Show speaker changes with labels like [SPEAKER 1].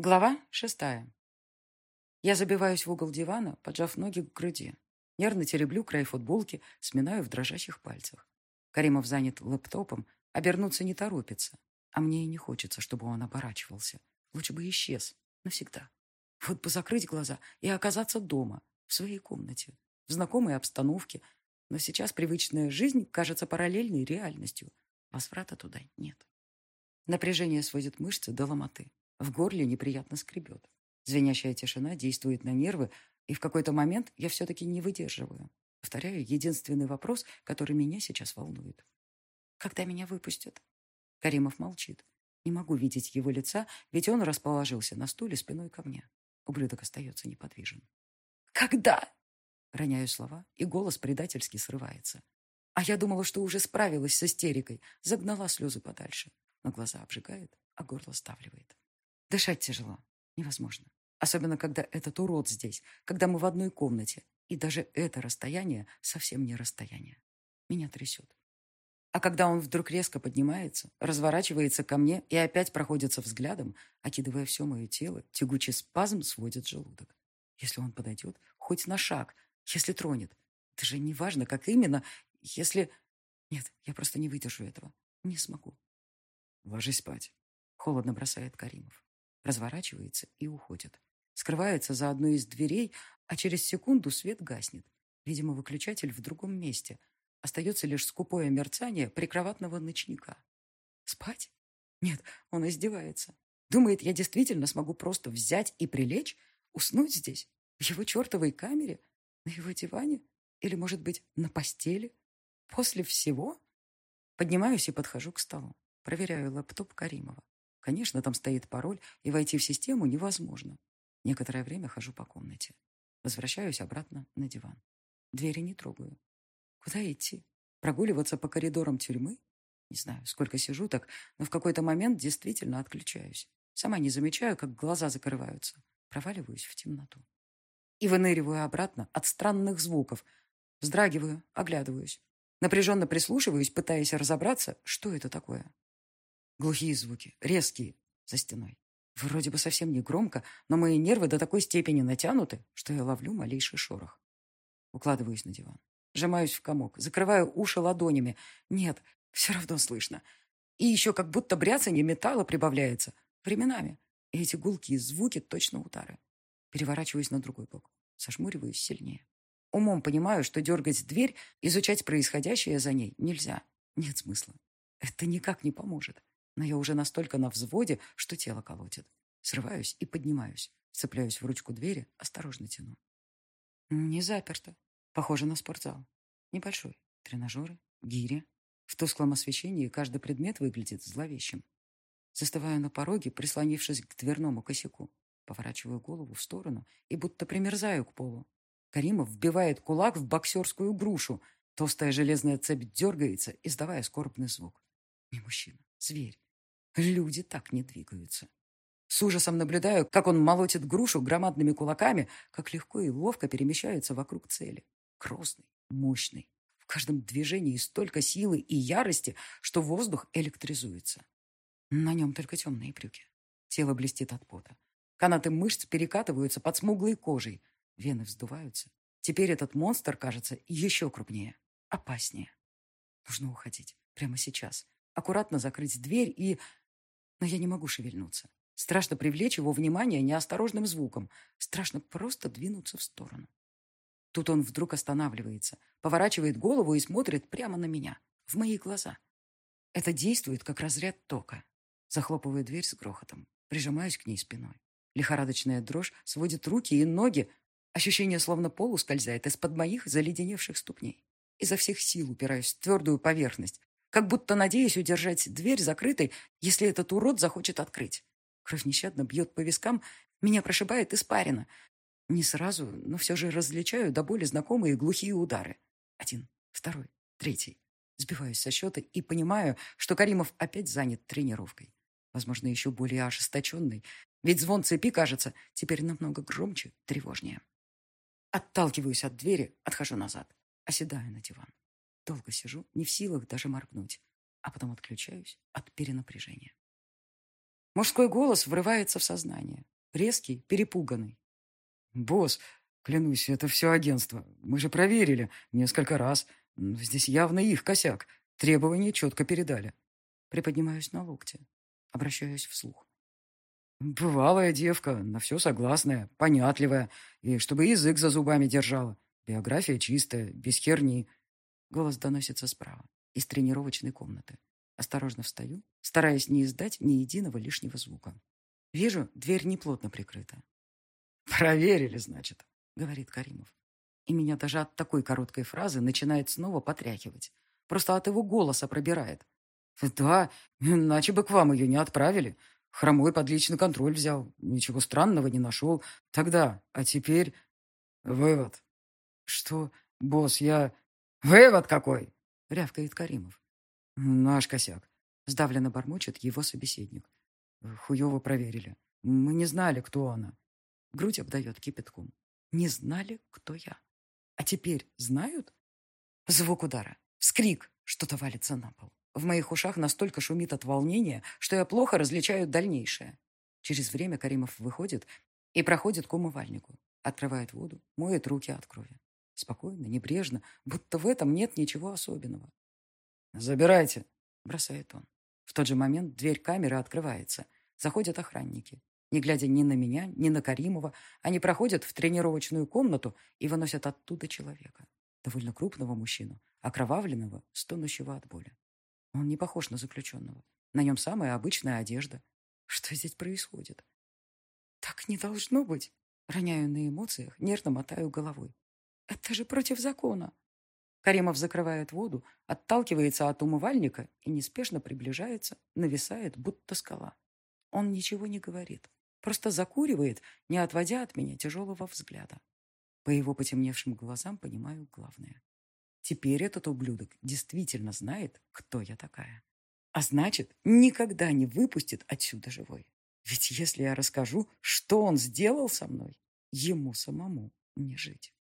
[SPEAKER 1] Глава шестая. Я забиваюсь в угол дивана, поджав ноги к груди. Нервно тереблю край футболки, сминаю в дрожащих пальцах. Каримов занят лэптопом, обернуться не торопится. А мне и не хочется, чтобы он оборачивался. Лучше бы исчез. Навсегда. Вот бы закрыть глаза и оказаться дома, в своей комнате, в знакомой обстановке. Но сейчас привычная жизнь кажется параллельной реальностью. Возврата туда нет. Напряжение сводит мышцы до ломоты. В горле неприятно скребет. Звенящая тишина действует на нервы, и в какой-то момент я все-таки не выдерживаю. Повторяю единственный вопрос, который меня сейчас волнует. «Когда меня выпустят?» Каримов молчит. Не могу видеть его лица, ведь он расположился на стуле спиной ко мне. Ублюдок остается неподвижен. «Когда?» Роняю слова, и голос предательски срывается. А я думала, что уже справилась с истерикой, загнала слезы подальше. Но глаза обжигает, а горло ставливает. Дышать тяжело. Невозможно. Особенно, когда этот урод здесь, когда мы в одной комнате. И даже это расстояние совсем не расстояние. Меня трясет. А когда он вдруг резко поднимается, разворачивается ко мне и опять проходится взглядом, окидывая все мое тело, тягучий спазм сводит желудок. Если он подойдет, хоть на шаг, если тронет. Это же не важно, как именно, если... Нет, я просто не выдержу этого. Не смогу.
[SPEAKER 2] Ложись спать.
[SPEAKER 1] Холодно бросает Каримов разворачивается и уходит. Скрывается за одной из дверей, а через секунду свет гаснет. Видимо, выключатель в другом месте. Остается лишь скупое мерцание прикроватного ночника. Спать? Нет, он издевается. Думает, я действительно смогу просто взять и прилечь, уснуть здесь, в его чертовой камере, на его диване или, может быть, на постели. После всего? Поднимаюсь и подхожу к столу. Проверяю лэптоп Каримова. Конечно, там стоит пароль, и войти в систему невозможно. Некоторое время хожу по комнате. Возвращаюсь обратно на диван. Двери не трогаю. Куда идти? Прогуливаться по коридорам тюрьмы? Не знаю, сколько сижу так, но в какой-то момент действительно отключаюсь. Сама не замечаю, как глаза закрываются. Проваливаюсь в темноту. И выныриваю обратно от странных звуков. Вздрагиваю, оглядываюсь. Напряженно прислушиваюсь, пытаясь разобраться, что это такое. Глухие звуки, резкие, за стеной. Вроде бы совсем не громко, но мои нервы до такой степени натянуты, что я ловлю малейший шорох. Укладываюсь на диван. Сжимаюсь в комок, закрываю уши ладонями. Нет, все равно слышно. И еще как будто бряцанье металла прибавляется. Временами. И эти гулкие звуки точно удары. Переворачиваюсь на другой бок. Сошмуриваюсь сильнее. Умом понимаю, что дергать дверь, изучать происходящее за ней нельзя. Нет смысла. Это никак не поможет но я уже настолько на взводе, что тело колотит. Срываюсь и поднимаюсь. Цепляюсь в ручку двери, осторожно тяну. Не заперто. Похоже на спортзал. Небольшой. Тренажеры, гири. В тусклом освещении каждый предмет выглядит зловещим. Застываю на пороге, прислонившись к дверному косяку. Поворачиваю голову в сторону и будто примерзаю к полу. Каримов вбивает кулак в боксерскую грушу. Толстая железная цепь дергается, издавая скорбный звук. Не мужчина, зверь. Люди так не двигаются. С ужасом наблюдаю, как он молотит грушу громадными кулаками, как легко и ловко перемещается вокруг цели. Грозный, мощный. В каждом движении столько силы и ярости, что воздух электризуется. На нем только темные брюки. Тело блестит от пота. Канаты мышц перекатываются под смуглой кожей. Вены вздуваются. Теперь этот монстр кажется еще крупнее, опаснее. Нужно уходить. Прямо сейчас. Аккуратно закрыть дверь и но я не могу шевельнуться. Страшно привлечь его внимание неосторожным звуком. Страшно просто двинуться в сторону. Тут он вдруг останавливается, поворачивает голову и смотрит прямо на меня, в мои глаза. Это действует, как разряд тока. Захлопываю дверь с грохотом, прижимаюсь к ней спиной. Лихорадочная дрожь сводит руки и ноги. Ощущение, словно пол ускользает из-под моих заледеневших ступней. Изо всех сил упираюсь в твердую поверхность, как будто надеясь удержать дверь закрытой, если этот урод захочет открыть. Кровь нещадно бьет по вискам, меня прошибает испарина. Не сразу, но все же различаю до боли знакомые глухие удары. Один, второй, третий. Сбиваюсь со счета и понимаю, что Каримов опять занят тренировкой. Возможно, еще более ожесточенный. Ведь звон цепи, кажется, теперь намного громче, тревожнее. Отталкиваюсь от двери, отхожу назад, оседаю на диван. Долго сижу, не в силах даже моргнуть, а потом отключаюсь от перенапряжения. Мужской голос врывается в сознание. Резкий, перепуганный.
[SPEAKER 2] «Босс, клянусь, это все агентство. Мы же проверили несколько раз. Здесь явно их косяк. Требования четко передали».
[SPEAKER 1] Приподнимаюсь на локте. Обращаюсь вслух.
[SPEAKER 2] Бывалая девка, на все согласная, понятливая, и чтобы язык за зубами держала. Биография чистая, без херни.
[SPEAKER 1] Голос доносится справа, из тренировочной комнаты. Осторожно встаю, стараясь не издать ни единого лишнего звука. Вижу, дверь неплотно прикрыта.
[SPEAKER 2] «Проверили, значит», —
[SPEAKER 1] говорит Каримов. И меня даже от такой короткой фразы начинает снова потряхивать. Просто от его голоса пробирает.
[SPEAKER 2] «Да, иначе бы к вам ее не отправили. Хромой под личный контроль взял. Ничего странного не нашел. Тогда, а теперь... Вывод. Что, босс, я... Вывод какой?
[SPEAKER 1] Рявкает Каримов.
[SPEAKER 2] Наш косяк.
[SPEAKER 1] Сдавленно бормочет его собеседник.
[SPEAKER 2] Хуево проверили. Мы не знали, кто она.
[SPEAKER 1] Грудь обдает кипятком. Не знали, кто я. А теперь знают? Звук удара. Вскрик. Что-то валится на пол. В моих ушах настолько шумит от волнения, что я плохо различаю дальнейшее. Через время Каримов выходит и проходит к умывальнику. Открывает воду, моет руки от крови. Спокойно, небрежно, будто в этом нет ничего особенного.
[SPEAKER 2] «Забирайте», —
[SPEAKER 1] бросает он. В тот же момент дверь камеры открывается. Заходят охранники. Не глядя ни на меня, ни на Каримова, они проходят в тренировочную комнату и выносят оттуда человека. Довольно крупного мужчину, окровавленного, стонущего от боли. Он не похож на заключенного. На нем самая обычная одежда. Что здесь происходит? Так не должно быть. Роняю на эмоциях, нервно мотаю головой. Это же против закона. Каримов закрывает воду, отталкивается от умывальника и неспешно приближается, нависает, будто скала. Он ничего не говорит, просто закуривает, не отводя от меня тяжелого взгляда. По его потемневшим глазам понимаю главное. Теперь этот ублюдок действительно знает, кто я такая. А значит, никогда не выпустит отсюда живой. Ведь если я расскажу, что он сделал со мной, ему самому не жить.